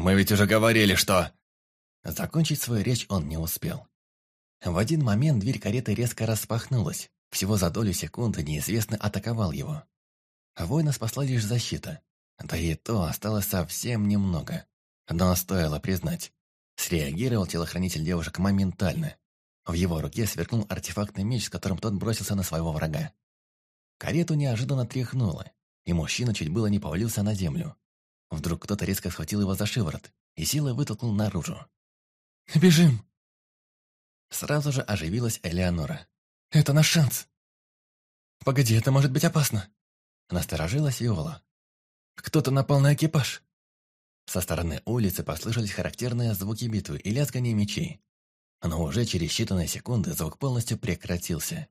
Мы ведь уже говорили, что...» Закончить свою речь он не успел. В один момент дверь кареты резко распахнулась. Всего за долю секунды неизвестный атаковал его. Воина спасла лишь защита. Да и то осталось совсем немного. Но стоило признать. Среагировал телохранитель девушек моментально. В его руке сверкнул артефактный меч, с которым тот бросился на своего врага. Карету неожиданно тряхнуло, и мужчина чуть было не повалился на землю. Вдруг кто-то резко схватил его за шиворот и силой вытолкнул наружу. «Бежим!» Сразу же оживилась Элеонора. «Это наш шанс!» «Погоди, это может быть опасно!» Насторожилась Виола. «Кто-то напал на экипаж!» Со стороны улицы послышались характерные звуки битвы и лязгание мечей. Но уже через считанные секунды звук полностью прекратился.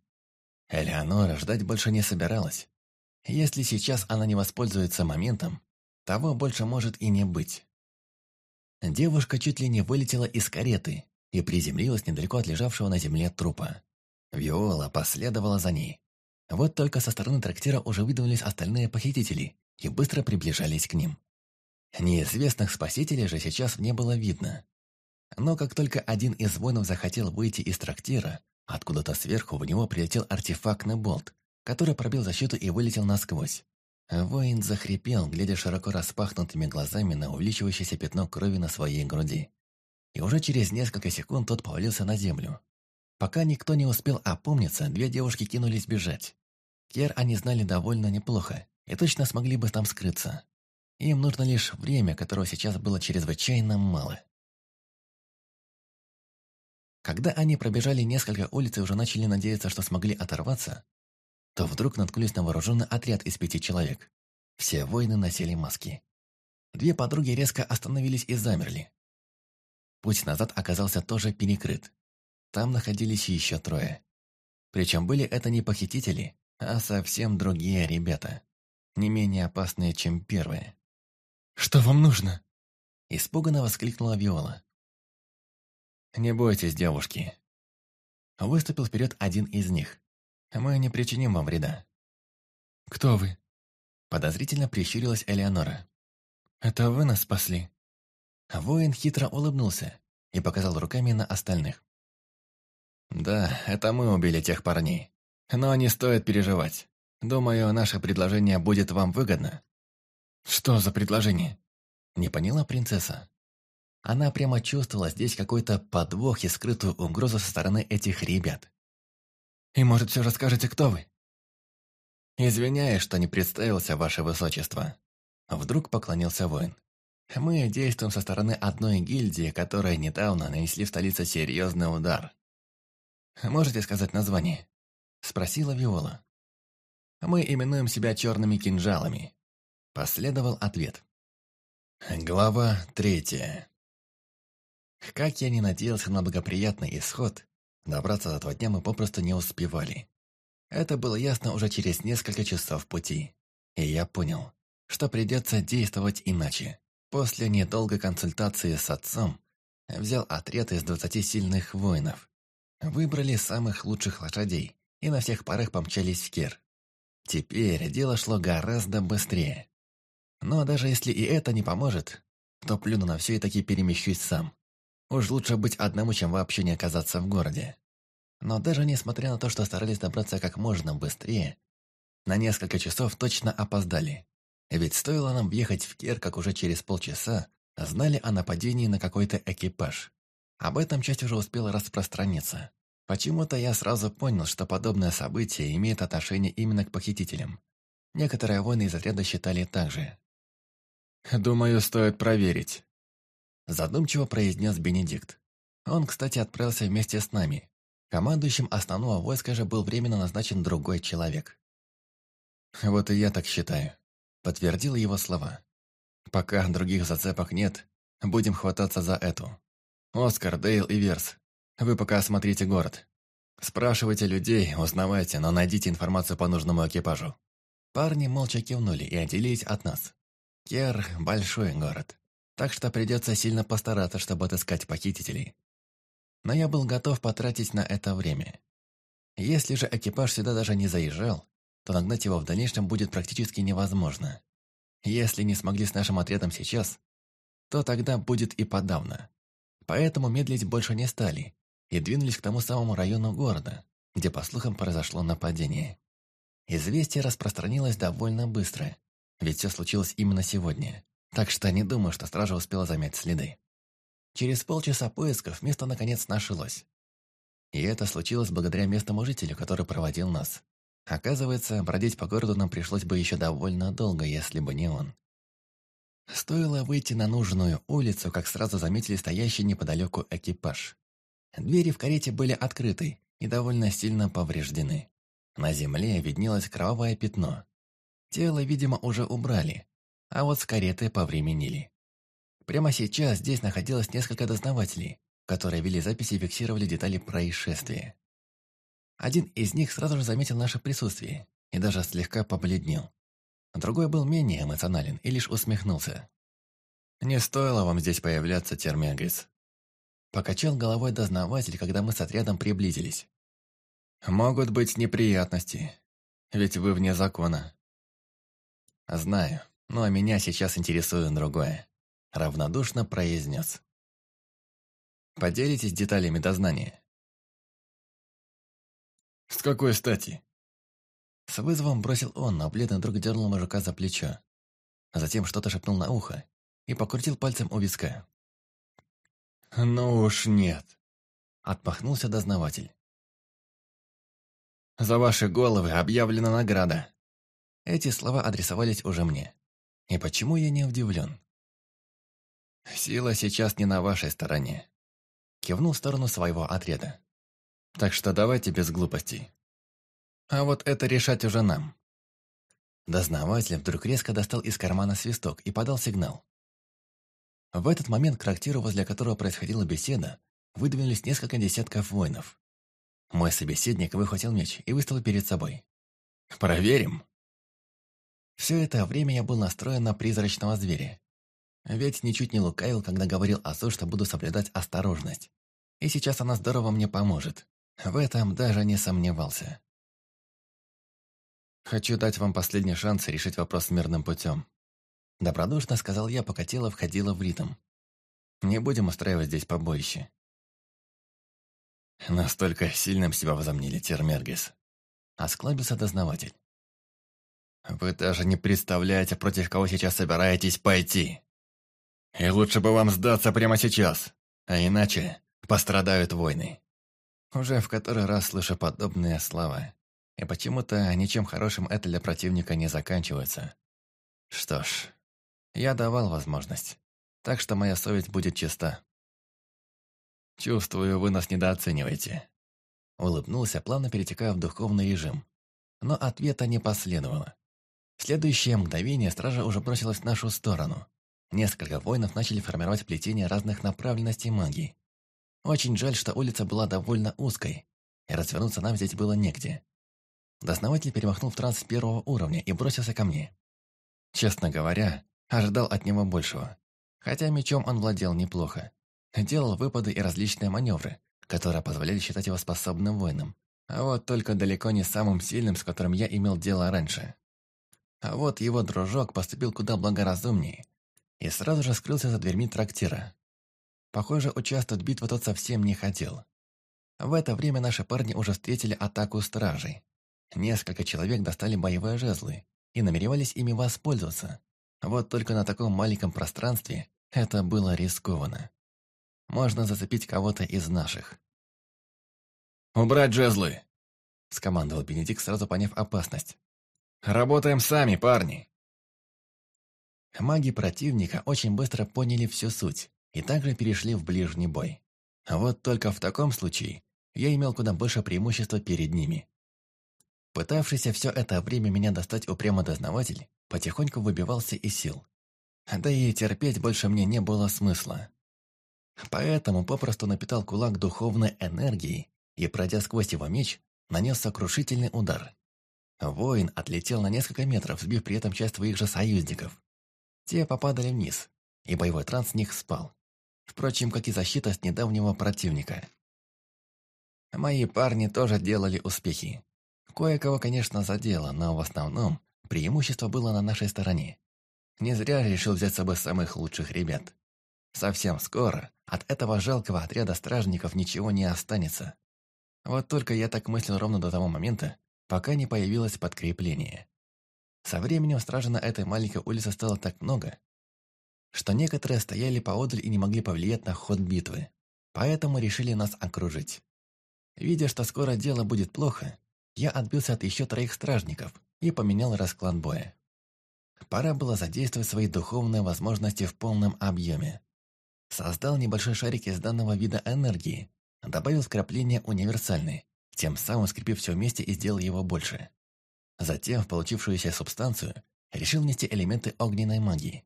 Элеонора ждать больше не собиралась. Если сейчас она не воспользуется моментом, того больше может и не быть. Девушка чуть ли не вылетела из кареты и приземлилась недалеко от лежавшего на земле трупа. Виола последовала за ней. Вот только со стороны трактира уже выдвинулись остальные похитители и быстро приближались к ним. Неизвестных спасителей же сейчас не было видно. Но как только один из воинов захотел выйти из трактира, откуда-то сверху в него прилетел артефактный болт, который пробил защиту и вылетел насквозь. Воин захрипел, глядя широко распахнутыми глазами на увеличивающееся пятно крови на своей груди. И уже через несколько секунд тот повалился на землю. Пока никто не успел опомниться, две девушки кинулись бежать. Кер они знали довольно неплохо и точно смогли бы там скрыться. Им нужно лишь время, которого сейчас было чрезвычайно мало. Когда они пробежали несколько улиц и уже начали надеяться, что смогли оторваться, то вдруг наткнулись на вооруженный отряд из пяти человек. Все воины носили маски. Две подруги резко остановились и замерли. Путь назад оказался тоже перекрыт. Там находились еще трое. Причем были это не похитители, а совсем другие ребята. Не менее опасные, чем первые. «Что вам нужно?» Испуганно воскликнула Виола. «Не бойтесь, девушки». Выступил вперед один из них. Мы не причиним вам вреда». «Кто вы?» Подозрительно прищурилась Элеонора. «Это вы нас спасли?» Воин хитро улыбнулся и показал руками на остальных. «Да, это мы убили тех парней. Но не стоит переживать. Думаю, наше предложение будет вам выгодно». «Что за предложение?» Не поняла принцесса. Она прямо чувствовала здесь какой-то подвох и скрытую угрозу со стороны этих ребят. И, может, все расскажете, кто вы?» «Извиняюсь, что не представился, ваше высочество». Вдруг поклонился воин. «Мы действуем со стороны одной гильдии, которая недавно нанесли в столице серьезный удар». «Можете сказать название?» Спросила Виола. «Мы именуем себя черными кинжалами». Последовал ответ. Глава третья. Как я не надеялся на благоприятный исход, Добраться до этого дня мы попросту не успевали. Это было ясно уже через несколько часов пути. И я понял, что придется действовать иначе. После недолгой консультации с отцом взял отряд из двадцати сильных воинов. Выбрали самых лучших лошадей и на всех парах помчались в Кер. Теперь дело шло гораздо быстрее. Но даже если и это не поможет, то плюну на все и таки перемещусь сам. Уж лучше быть одному, чем вообще не оказаться в городе. Но даже несмотря на то, что старались добраться как можно быстрее, на несколько часов точно опоздали. Ведь стоило нам въехать в Кер, как уже через полчаса знали о нападении на какой-то экипаж. Об этом часть уже успела распространиться. Почему-то я сразу понял, что подобное событие имеет отношение именно к похитителям. Некоторые воины из отряда считали так же. «Думаю, стоит проверить», Задумчиво произнес Бенедикт. Он, кстати, отправился вместе с нами. Командующим основного войска же был временно назначен другой человек. «Вот и я так считаю», — подтвердил его слова. «Пока других зацепок нет, будем хвататься за эту. Оскар, Дейл и Верс, вы пока осмотрите город. Спрашивайте людей, узнавайте, но найдите информацию по нужному экипажу». Парни молча кивнули и отделились от нас. Кер – большой город так что придется сильно постараться, чтобы отыскать похитителей. Но я был готов потратить на это время. Если же экипаж сюда даже не заезжал, то нагнать его в дальнейшем будет практически невозможно. Если не смогли с нашим отрядом сейчас, то тогда будет и подавно. Поэтому медлить больше не стали и двинулись к тому самому району города, где, по слухам, произошло нападение. Известие распространилось довольно быстро, ведь все случилось именно сегодня, так что не думаю, что стража успела заметить следы. Через полчаса поисков место наконец нашлось. И это случилось благодаря местному жителю, который проводил нас. Оказывается, бродить по городу нам пришлось бы еще довольно долго, если бы не он. Стоило выйти на нужную улицу, как сразу заметили стоящий неподалеку экипаж. Двери в карете были открыты и довольно сильно повреждены. На земле виднелось кровавое пятно. Тело, видимо, уже убрали, а вот с кареты повременили. Прямо сейчас здесь находилось несколько дознавателей, которые вели записи и фиксировали детали происшествия. Один из них сразу же заметил наше присутствие и даже слегка побледнел. Другой был менее эмоционален и лишь усмехнулся. «Не стоило вам здесь появляться, Термегрис». Покачал головой дознаватель, когда мы с отрядом приблизились. «Могут быть неприятности, ведь вы вне закона». «Знаю, но меня сейчас интересует другое», — равнодушно произнес. «Поделитесь деталями дознания». «С какой стати?» С вызовом бросил он, но бледный друг дернул мужика за плечо. А затем что-то шепнул на ухо и покрутил пальцем у виска. «Ну уж нет», — отпахнулся дознаватель. «За ваши головы объявлена награда». Эти слова адресовались уже мне. И почему я не удивлен? «Сила сейчас не на вашей стороне», — кивнул в сторону своего отряда. «Так что давайте без глупостей. А вот это решать уже нам. Дознаватель вдруг резко достал из кармана свисток и подал сигнал. В этот момент к трактиру, возле которого происходила беседа, выдвинулись несколько десятков воинов. Мой собеседник выхватил меч и выставил перед собой. «Проверим!» Все это время я был настроен на призрачного зверя. Ведь ничуть не лукавил, когда говорил о том, что буду соблюдать осторожность. И сейчас она здорово мне поможет. В этом даже не сомневался. «Хочу дать вам последний шанс решить вопрос мирным путем», Добродушно сказал я, пока тело входило в ритм. «Не будем устраивать здесь побоище». «Настолько сильным себя возомнили, Термергис», — осклабился дознаватель. «Вы даже не представляете, против кого сейчас собираетесь пойти. И лучше бы вам сдаться прямо сейчас, а иначе пострадают войны». Уже в который раз слышу подобные слова. И почему-то ничем хорошим это для противника не заканчивается. Что ж, я давал возможность, так что моя совесть будет чиста. «Чувствую, вы нас недооцениваете», — улыбнулся, плавно перетекая в духовный режим. Но ответа не последовало. В следующее мгновение стража уже бросилась в нашу сторону. Несколько воинов начали формировать плетение разных направленностей магии. Очень жаль, что улица была довольно узкой, и развернуться нам здесь было негде. Дознаватель перемахнул в транс первого уровня и бросился ко мне. Честно говоря, ожидал от него большего. Хотя мечом он владел неплохо. Делал выпады и различные маневры, которые позволяли считать его способным воином. А вот только далеко не самым сильным, с которым я имел дело раньше. А вот его дружок поступил куда благоразумнее и сразу же скрылся за дверьми трактира. Похоже, участвовать в битве тот совсем не хотел. В это время наши парни уже встретили атаку стражей. Несколько человек достали боевые жезлы и намеревались ими воспользоваться. Вот только на таком маленьком пространстве это было рискованно. Можно зацепить кого-то из наших. «Убрать жезлы!» – скомандовал Бенедикт, сразу поняв опасность. «Работаем сами, парни!» Маги противника очень быстро поняли всю суть и также перешли в ближний бой. Вот только в таком случае я имел куда больше преимущества перед ними. Пытавшийся все это время меня достать упрямо дознаватель, потихоньку выбивался из сил. Да и терпеть больше мне не было смысла. Поэтому попросту напитал кулак духовной энергией и, пройдя сквозь его меч, нанес сокрушительный удар. Воин отлетел на несколько метров, сбив при этом часть своих же союзников. Те попадали вниз, и боевой транс с них спал. Впрочем, как и защита с недавнего противника. Мои парни тоже делали успехи. Кое-кого, конечно, задело, но в основном преимущество было на нашей стороне. Не зря решил взять с собой самых лучших ребят. Совсем скоро от этого жалкого отряда стражников ничего не останется. Вот только я так мыслил ровно до того момента, пока не появилось подкрепление. Со временем стражи на этой маленькой улице стало так много, что некоторые стояли поодаль и не могли повлиять на ход битвы, поэтому решили нас окружить. Видя, что скоро дело будет плохо, я отбился от еще троих стражников и поменял расклад боя. Пора было задействовать свои духовные возможности в полном объеме. Создал небольшой шарик из данного вида энергии, добавил вкрапление универсальный, тем самым скрепив все вместе и сделал его больше. Затем в получившуюся субстанцию решил внести элементы огненной магии.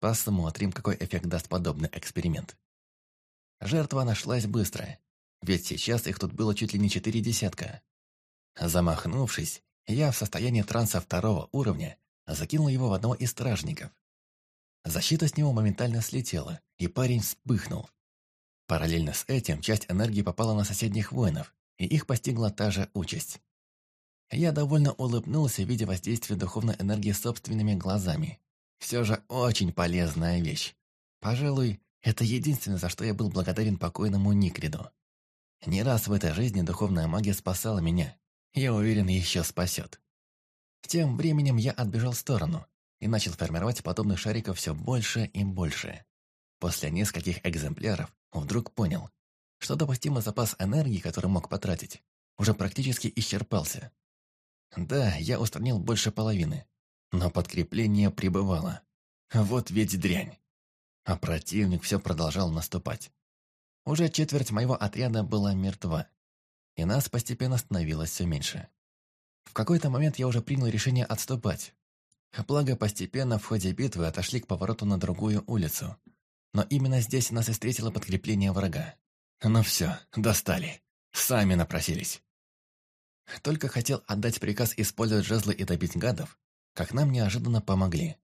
Посмотрим, какой эффект даст подобный эксперимент. Жертва нашлась быстро, ведь сейчас их тут было чуть ли не четыре десятка. Замахнувшись, я в состоянии транса второго уровня закинул его в одного из стражников. Защита с него моментально слетела, и парень вспыхнул. Параллельно с этим часть энергии попала на соседних воинов, и их постигла та же участь. Я довольно улыбнулся, видя воздействие духовной энергии собственными глазами. Все же очень полезная вещь. Пожалуй, это единственное, за что я был благодарен покойному Никриду. Не раз в этой жизни духовная магия спасала меня. Я уверен, еще спасет. Тем временем я отбежал в сторону и начал формировать подобных шариков все больше и больше. После нескольких экземпляров вдруг понял, что допустимый запас энергии, который мог потратить, уже практически исчерпался. Да, я устранил больше половины, но подкрепление прибывало. Вот ведь дрянь. А противник все продолжал наступать. Уже четверть моего отряда была мертва, и нас постепенно становилось все меньше. В какой-то момент я уже принял решение отступать. Благо, постепенно в ходе битвы отошли к повороту на другую улицу. Но именно здесь нас и встретило подкрепление врага. Ну все, достали. Сами напросились. Только хотел отдать приказ использовать жезлы и добить гадов, как нам неожиданно помогли.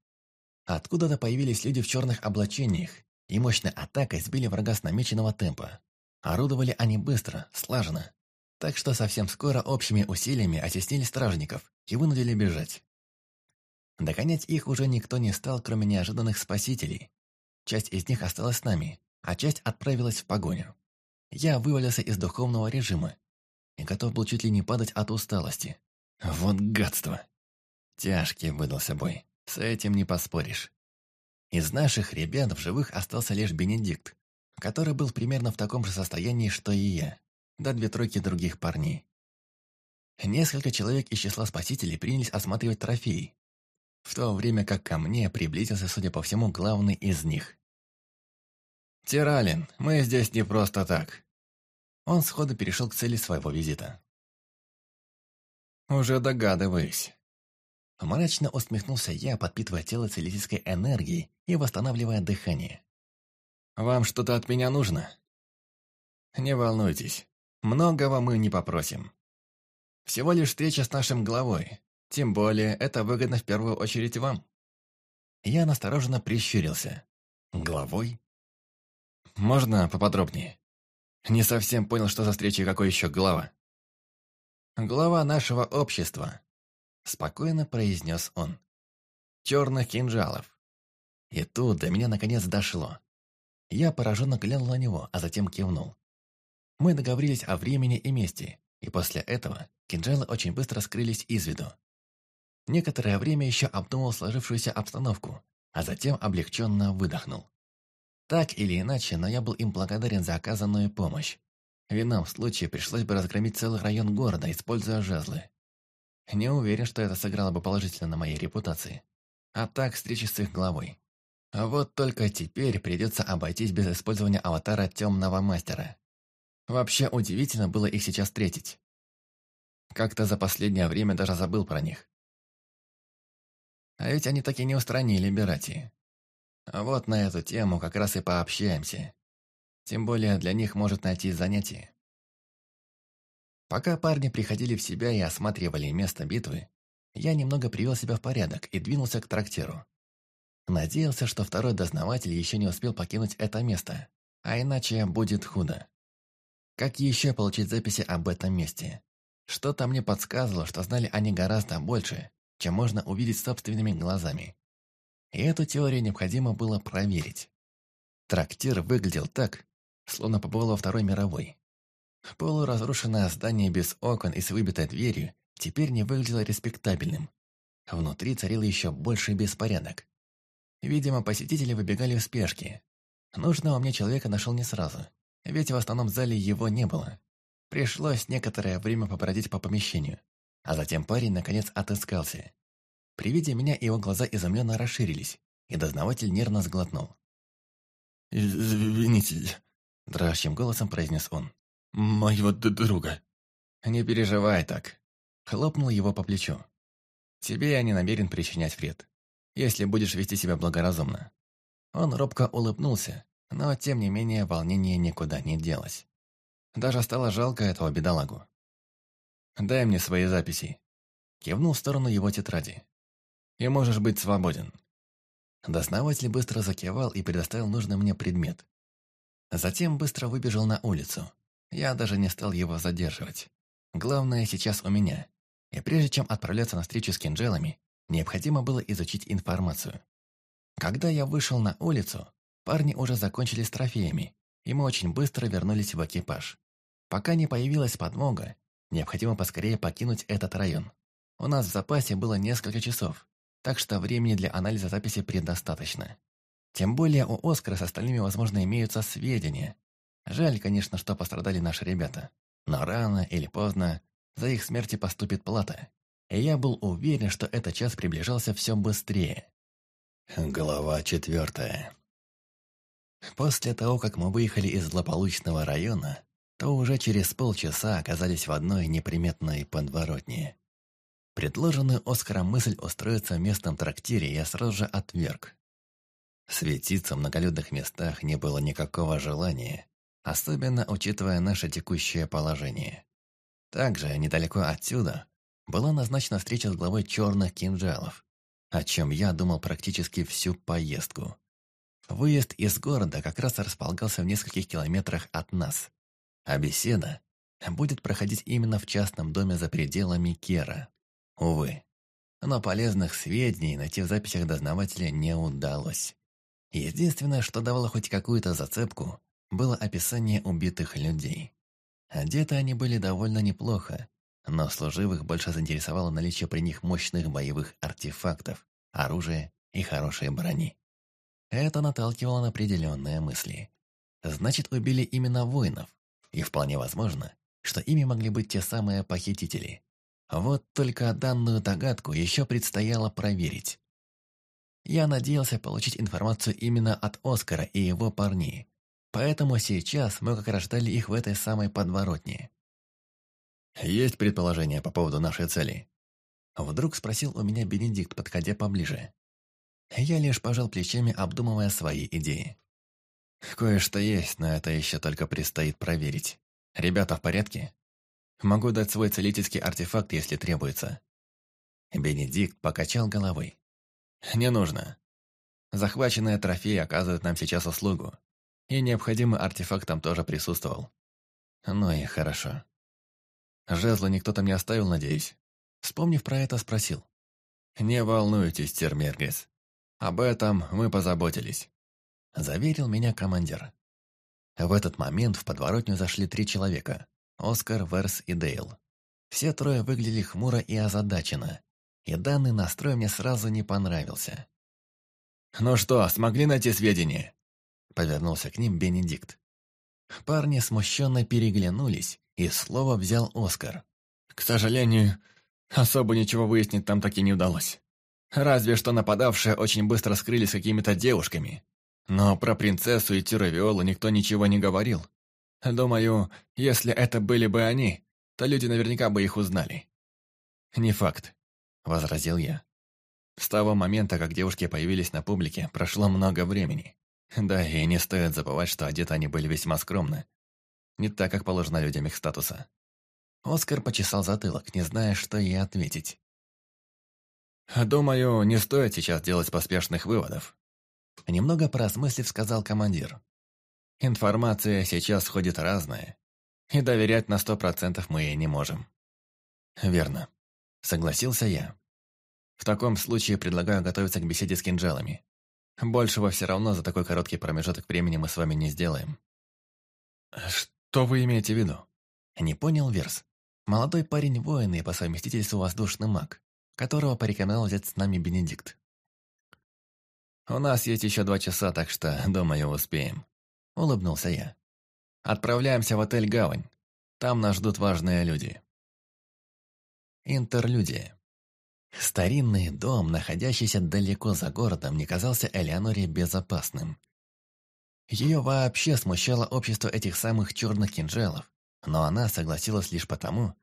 Откуда-то появились люди в черных облачениях, и мощной атакой сбили врага с намеченного темпа. Орудовали они быстро, слаженно, так что совсем скоро общими усилиями оттеснили стражников и вынудили бежать. Догонять их уже никто не стал, кроме неожиданных спасителей. Часть из них осталась с нами, а часть отправилась в погоню. Я вывалился из духовного режима и готов был чуть ли не падать от усталости. Вот гадство! Тяжкий выдался бой, с этим не поспоришь. Из наших ребят в живых остался лишь Бенедикт, который был примерно в таком же состоянии, что и я да две тройки других парней. Несколько человек из числа спасителей принялись осматривать трофеи, в то время как ко мне приблизился, судя по всему, главный из них. «Тиралин, мы здесь не просто так». Он сходу перешел к цели своего визита. «Уже догадываюсь». Мрачно усмехнулся я, подпитывая тело целительской энергией и восстанавливая дыхание. «Вам что-то от меня нужно?» «Не волнуйтесь, Многого мы не попросим. Всего лишь встреча с нашим главой. Тем более, это выгодно в первую очередь вам. Я настороженно прищурился. Главой? Можно поподробнее? Не совсем понял, что за встреча и какой еще глава. Глава нашего общества. Спокойно произнес он. Черных кинжалов. И тут до меня наконец дошло. Я пораженно глянул на него, а затем кивнул. Мы договорились о времени и месте, и после этого кинжалы очень быстро скрылись из виду. Некоторое время еще обдумал сложившуюся обстановку, а затем облегченно выдохнул. Так или иначе, но я был им благодарен за оказанную помощь. В ином случае пришлось бы разгромить целый район города, используя жезлы. Не уверен, что это сыграло бы положительно на моей репутации. А так, встречи с их главой. А вот только теперь придется обойтись без использования аватара темного мастера. Вообще удивительно было их сейчас встретить. Как-то за последнее время даже забыл про них. А ведь они так и не устранили Берати. А вот на эту тему как раз и пообщаемся. Тем более для них может найти занятие. Пока парни приходили в себя и осматривали место битвы, я немного привел себя в порядок и двинулся к трактиру. Надеялся, что второй дознаватель еще не успел покинуть это место, а иначе будет худо. Как еще получить записи об этом месте? Что-то мне подсказывало, что знали они гораздо больше, чем можно увидеть собственными глазами. И эту теорию необходимо было проверить. Трактир выглядел так, словно побывал во Второй мировой. Полуразрушенное здание без окон и с выбитой дверью теперь не выглядело респектабельным. Внутри царил еще больший беспорядок. Видимо, посетители выбегали в спешке. Нужного мне человека нашел не сразу, ведь в основном зале его не было. Пришлось некоторое время побродить по помещению, а затем парень наконец отыскался. При виде меня его глаза изумленно расширились, и дознаватель нервно сглотнул. «Извините», – дрожащим голосом произнес он. «Моего друга». «Не переживай так», – хлопнул его по плечу. «Тебе я не намерен причинять вред, если будешь вести себя благоразумно». Он робко улыбнулся, но, тем не менее, волнение никуда не делось. Даже стало жалко этого бедолагу. «Дай мне свои записи», – кивнул в сторону его тетради. «И можешь быть свободен». Дознаватель быстро закивал и предоставил нужный мне предмет. Затем быстро выбежал на улицу. Я даже не стал его задерживать. Главное сейчас у меня. И прежде чем отправляться на встречу с кинжалами, необходимо было изучить информацию. Когда я вышел на улицу, парни уже закончили с трофеями, и мы очень быстро вернулись в экипаж. Пока не появилась подмога, необходимо поскорее покинуть этот район. У нас в запасе было несколько часов, так что времени для анализа записи предостаточно. Тем более у Оскара с остальными, возможно, имеются сведения. Жаль, конечно, что пострадали наши ребята. Но рано или поздно за их смерти поступит плата. И я был уверен, что этот час приближался все быстрее. Глава четвертая. После того, как мы выехали из злополучного района, то уже через полчаса оказались в одной неприметной подворотне. Предложенную Оскаром мысль устроиться в местном трактире я сразу же отверг. Светиться в многолюдных местах не было никакого желания, особенно учитывая наше текущее положение. Также, недалеко отсюда, была назначена встреча с главой черных кинжалов, о чем я думал практически всю поездку. Выезд из города как раз располагался в нескольких километрах от нас, а беседа будет проходить именно в частном доме за пределами Кера. Увы. Но полезных сведений найти в записях дознавателя не удалось. Единственное, что давало хоть какую-то зацепку, было описание убитых людей. Одеты они были довольно неплохо, но служивых больше заинтересовало наличие при них мощных боевых артефактов, оружия и хорошей брони. Это наталкивало на определенные мысли. Значит, убили именно воинов, и вполне возможно, что ими могли быть те самые похитители. Вот только данную догадку еще предстояло проверить. Я надеялся получить информацию именно от Оскара и его парней, поэтому сейчас мы как раз ждали их в этой самой подворотне. «Есть предположение по поводу нашей цели?» Вдруг спросил у меня Бенедикт, подходя поближе. Я лишь пожал плечами, обдумывая свои идеи. «Кое-что есть, но это еще только предстоит проверить. Ребята в порядке?» Могу дать свой целительский артефакт, если требуется». Бенедикт покачал головой. «Не нужно. Захваченные трофеи оказывают нам сейчас услугу, и необходимый артефакт там тоже присутствовал. Ну и хорошо. Жезла никто там не оставил, надеюсь?» Вспомнив про это, спросил. «Не волнуйтесь, Термергес. Об этом мы позаботились», – заверил меня командир. В этот момент в подворотню зашли три человека. Оскар, Верс и Дейл. Все трое выглядели хмуро и озадаченно, и данный настрой мне сразу не понравился. «Ну что, смогли найти сведения?» Повернулся к ним Бенедикт. Парни смущенно переглянулись, и слово взял Оскар. «К сожалению, особо ничего выяснить там так и не удалось. Разве что нападавшие очень быстро скрылись какими-то девушками. Но про принцессу и Тюравиолу никто ничего не говорил. Думаю, если это были бы они, то люди наверняка бы их узнали. «Не факт», — возразил я. С того момента, как девушки появились на публике, прошло много времени. Да, и не стоит забывать, что одеты они были весьма скромно. Не так, как положено людям их статуса. Оскар почесал затылок, не зная, что ей ответить. «Думаю, не стоит сейчас делать поспешных выводов», Немного поразмыслив, сказал командир. Информация сейчас ходит разная, и доверять на сто процентов мы ей не можем. Верно. Согласился я. В таком случае предлагаю готовиться к беседе с кинжалами. Большего все равно за такой короткий промежуток времени мы с вами не сделаем». «Что вы имеете в виду?» Не понял Верс. Молодой парень воин и по совместительству воздушный маг, которого порекомендовал взять с нами Бенедикт. «У нас есть еще два часа, так что, думаю, успеем», — улыбнулся я. «Отправляемся в отель «Гавань». Там нас ждут важные люди». Интерлюдия. Старинный дом, находящийся далеко за городом, не казался Элеоноре безопасным. Ее вообще смущало общество этих самых черных кинжалов, но она согласилась лишь потому,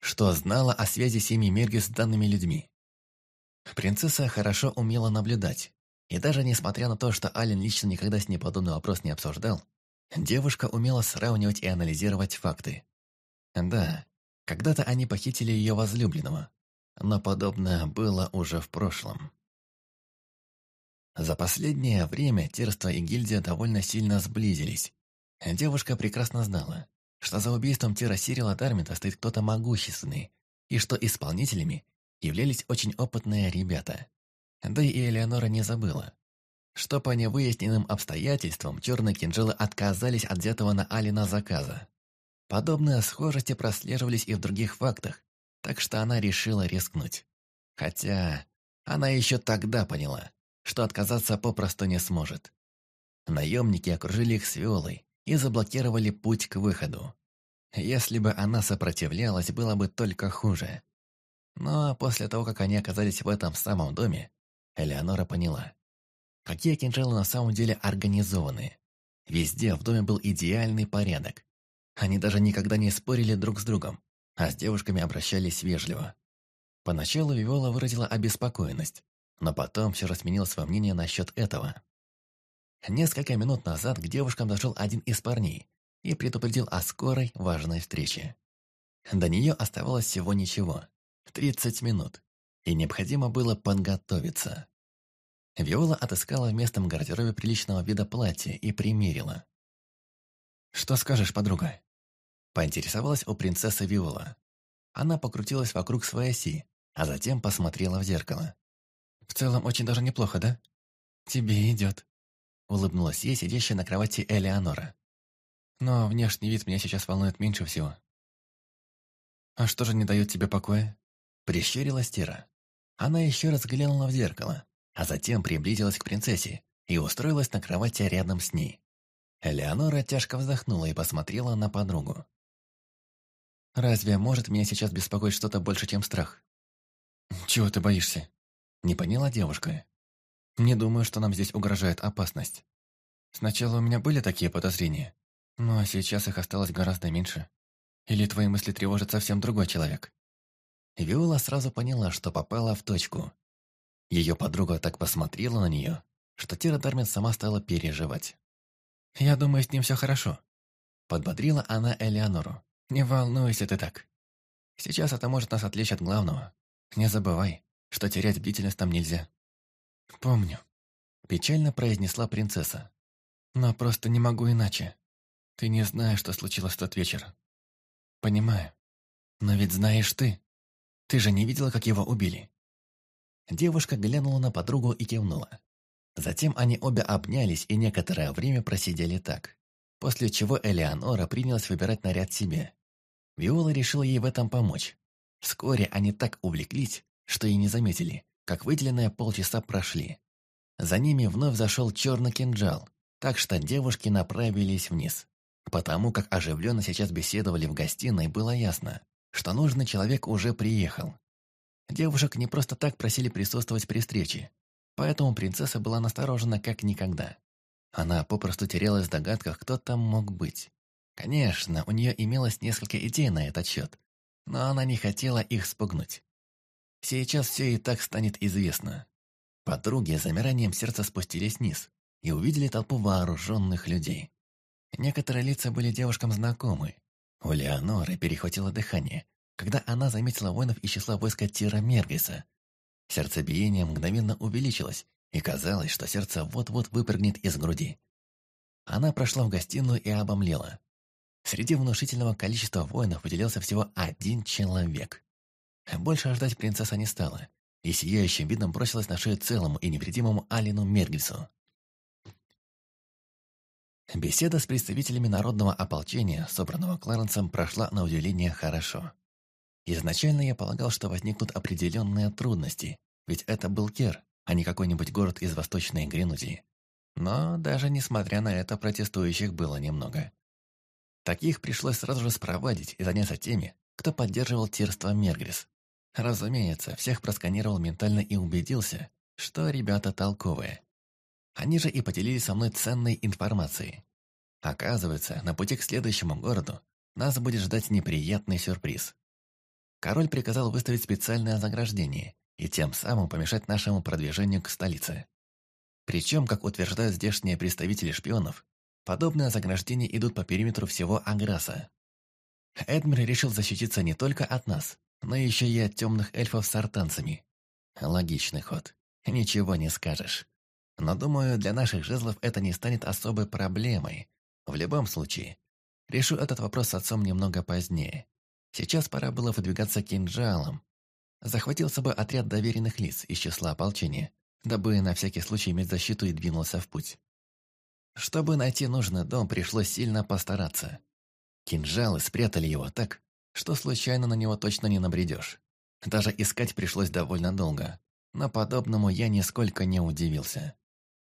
что знала о связи семьи Мерги с данными людьми. Принцесса хорошо умела наблюдать, и даже несмотря на то, что Ален лично никогда с ней подобный вопрос не обсуждал, девушка умела сравнивать и анализировать факты. Да, когда-то они похитили ее возлюбленного, но подобное было уже в прошлом. За последнее время Терство и Гильдия довольно сильно сблизились. Девушка прекрасно знала, что за убийством Тира Сирила Дармита стоит кто-то могущественный, и что исполнителями являлись очень опытные ребята. Да и Элеонора не забыла, что по невыясненным обстоятельствам черные кинжалы отказались от взятого на Алина заказа. Подобные схожести прослеживались и в других фактах, так что она решила рискнуть. Хотя она еще тогда поняла, что отказаться попросту не сможет. Наемники окружили их с Виолой и заблокировали путь к выходу. Если бы она сопротивлялась, было бы только хуже. Но после того, как они оказались в этом самом доме, Элеонора поняла, какие кинжалы на самом деле организованы. Везде в доме был идеальный порядок. Они даже никогда не спорили друг с другом, а с девушками обращались вежливо. Поначалу Вивола выразила обеспокоенность, но потом все же сменила свое мнение насчет этого. Несколько минут назад к девушкам дошел один из парней и предупредил о скорой важной встрече. До нее оставалось всего ничего – 30 минут, и необходимо было подготовиться. Виола отыскала в местном гардеробе приличного вида платье и примерила. «Что скажешь, подруга?» Поинтересовалась у принцессы Виола. Она покрутилась вокруг своей оси, а затем посмотрела в зеркало. «В целом очень даже неплохо, да?» «Тебе идет», Улыбнулась ей сидящая на кровати Элеонора. Но внешний вид меня сейчас волнует меньше всего. «А что же не дает тебе покоя?» Прищурилась Тира. Она еще раз глянула в зеркало, а затем приблизилась к принцессе и устроилась на кровати рядом с ней. Элеонора тяжко вздохнула и посмотрела на подругу. «Разве может меня сейчас беспокоить что-то больше, чем страх?» «Чего ты боишься?» Не поняла девушка. Не думаю, что нам здесь угрожает опасность. Сначала у меня были такие подозрения, но сейчас их осталось гораздо меньше. Или твои мысли тревожит совсем другой человек?» Виола сразу поняла, что попала в точку. Ее подруга так посмотрела на нее, что Тира Дармин сама стала переживать. «Я думаю, с ним все хорошо», — подбодрила она Элеонору. «Не волнуйся ты так. Сейчас это может нас отвлечь от главного. Не забывай, что терять бдительность там нельзя». «Помню», – печально произнесла принцесса. «Но просто не могу иначе. Ты не знаешь, что случилось в тот вечер». «Понимаю. Но ведь знаешь ты. Ты же не видела, как его убили». Девушка глянула на подругу и кивнула. Затем они обе обнялись и некоторое время просидели так, после чего Элеонора принялась выбирать наряд себе. Виола решила ей в этом помочь. Вскоре они так увлеклись, что и не заметили, как выделенные полчаса прошли. За ними вновь зашел черный кинжал, так что девушки направились вниз. Потому как оживленно сейчас беседовали в гостиной, было ясно, что нужный человек уже приехал. Девушек не просто так просили присутствовать при встрече, поэтому принцесса была насторожена как никогда. Она попросту терялась в догадках, кто там мог быть. Конечно, у нее имелось несколько идей на этот счет, но она не хотела их спугнуть. Сейчас все и так станет известно. Подруги замиранием сердца спустились вниз и увидели толпу вооруженных людей. Некоторые лица были девушкам знакомы. У Леоноры перехватило дыхание, когда она заметила воинов из числа войска Тира Мергиса. Сердцебиение мгновенно увеличилось, и казалось, что сердце вот-вот выпрыгнет из груди. Она прошла в гостиную и обомлела. Среди внушительного количества воинов выделялся всего один человек. Больше ждать принцесса не стала, и сияющим видом бросилась на шею целому и невредимому Алину Мергельсу. Беседа с представителями народного ополчения, собранного Кларенсом, прошла на удивление хорошо. Изначально я полагал, что возникнут определенные трудности, ведь это был Кер, а не какой-нибудь город из Восточной Гренудии. Но даже несмотря на это, протестующих было немного. Таких пришлось сразу же спровадить и заняться теми, кто поддерживал тирство Мергрис. Разумеется, всех просканировал ментально и убедился, что ребята толковые. Они же и поделились со мной ценной информацией. Оказывается, на пути к следующему городу нас будет ждать неприятный сюрприз. Король приказал выставить специальное заграждение и тем самым помешать нашему продвижению к столице. Причем, как утверждают здешние представители шпионов, подобные заграждения идут по периметру всего Аграса. Эдмир решил защититься не только от нас, но еще и от темных эльфов с артанцами. Логичный ход. Ничего не скажешь. Но, думаю, для наших жезлов это не станет особой проблемой. В любом случае, решу этот вопрос с отцом немного позднее. Сейчас пора было выдвигаться кинжалом. Захватил с собой отряд доверенных лиц из числа ополчения, дабы на всякий случай иметь защиту и двинулся в путь. Чтобы найти нужный дом, пришлось сильно постараться. Кинжалы спрятали его так, что случайно на него точно не набредешь. Даже искать пришлось довольно долго, но подобному я нисколько не удивился.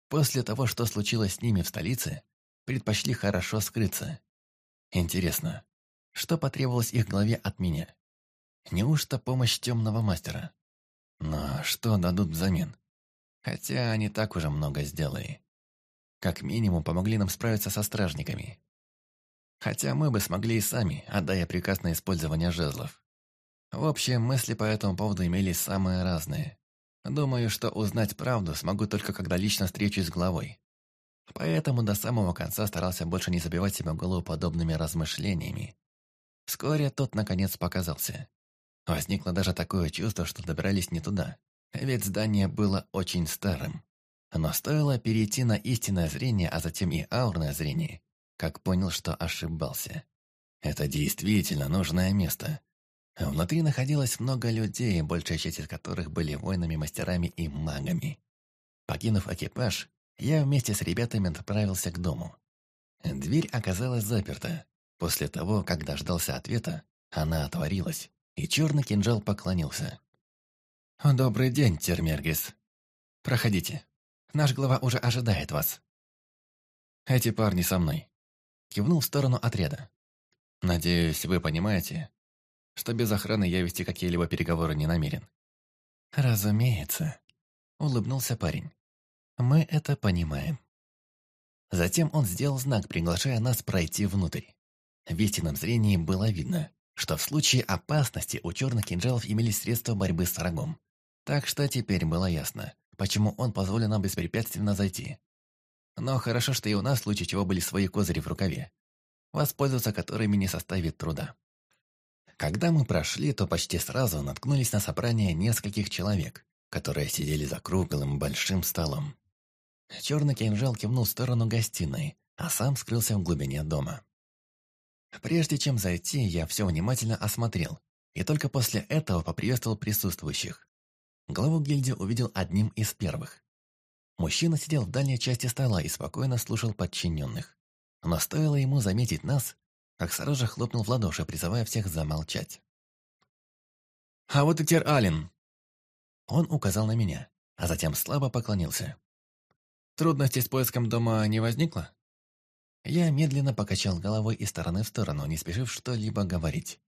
После того, что случилось с ними в столице, предпочли хорошо скрыться. Интересно, что потребовалось их главе от меня? Неужто помощь темного мастера? Но что дадут взамен? Хотя они так уже много сделали. Как минимум помогли нам справиться со стражниками. Хотя мы бы смогли и сами, отдая приказ на использование жезлов. В общем, мысли по этому поводу имелись самые разные. Думаю, что узнать правду смогу только когда лично встречусь с главой. Поэтому до самого конца старался больше не забивать себя голову подобными размышлениями. Вскоре тот, наконец, показался. Возникло даже такое чувство, что добирались не туда, ведь здание было очень старым. Но стоило перейти на истинное зрение, а затем и аурное зрение, как понял, что ошибался. Это действительно нужное место. Внутри находилось много людей, большая часть из которых были воинами, мастерами и магами. Покинув экипаж, я вместе с ребятами отправился к дому. Дверь оказалась заперта. После того, как дождался ответа, она отворилась, и черный кинжал поклонился. «Добрый день, Термергис. Проходите. Наш глава уже ожидает вас». «Эти парни со мной», — кивнул в сторону отряда. «Надеюсь, вы понимаете, что без охраны я вести какие-либо переговоры не намерен». «Разумеется», — улыбнулся парень. «Мы это понимаем». Затем он сделал знак, приглашая нас пройти внутрь. В истинном зрении было видно, что в случае опасности у черных кинжалов имелись средства борьбы с врагом. Так что теперь было ясно, почему он позволил нам беспрепятственно зайти. Но хорошо, что и у нас в случае чего были свои козыри в рукаве, воспользоваться которыми не составит труда. Когда мы прошли, то почти сразу наткнулись на собрание нескольких человек, которые сидели за круглым большим столом. Черный кинжал кивнул в сторону гостиной, а сам скрылся в глубине дома. Прежде чем зайти, я все внимательно осмотрел, и только после этого поприветствовал присутствующих. Главу гильдии увидел одним из первых. Мужчина сидел в дальней части стола и спокойно слушал подчиненных. Но стоило ему заметить нас, же хлопнул в ладоши, призывая всех замолчать. «А вот и Тер Аллен!» Он указал на меня, а затем слабо поклонился. «Трудностей с поиском дома не возникло?» Я медленно покачал головой из стороны в сторону, не спешив что-либо говорить.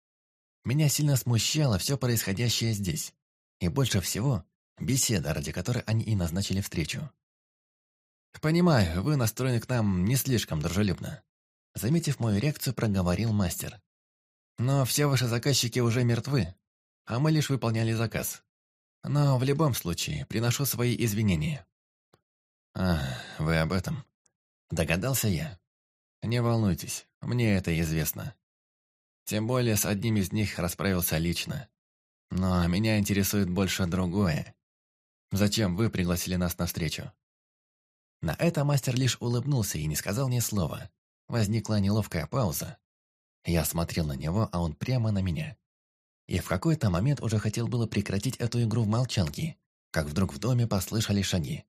Меня сильно смущало все происходящее здесь. И больше всего беседа, ради которой они и назначили встречу. «Понимаю, вы настроены к нам не слишком дружелюбно. Заметив мою реакцию, проговорил мастер. «Но все ваши заказчики уже мертвы, а мы лишь выполняли заказ. Но в любом случае, приношу свои извинения». «А, вы об этом?» Догадался я. «Не волнуйтесь, мне это известно. Тем более с одним из них расправился лично. Но меня интересует больше другое. Зачем вы пригласили нас на встречу?» На это мастер лишь улыбнулся и не сказал ни слова, Возникла неловкая пауза. Я смотрел на него, а он прямо на меня. И в какой-то момент уже хотел было прекратить эту игру в молчанке, как вдруг в доме послышали шаги.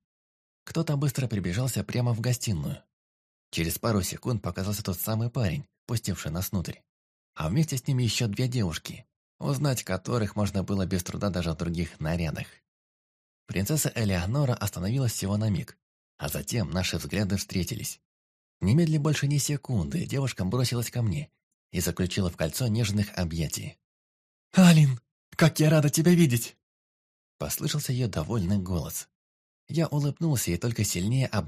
Кто-то быстро прибежался прямо в гостиную. Через пару секунд показался тот самый парень, пустивший нас внутрь. А вместе с ним еще две девушки, узнать которых можно было без труда даже в других нарядах. Принцесса Элеонора остановилась всего на миг, а затем наши взгляды встретились. Немедли больше ни секунды девушка бросилась ко мне и заключила в кольцо нежных объятий. «Алин, как я рада тебя видеть!» Послышался ее довольный голос. Я улыбнулся и только сильнее об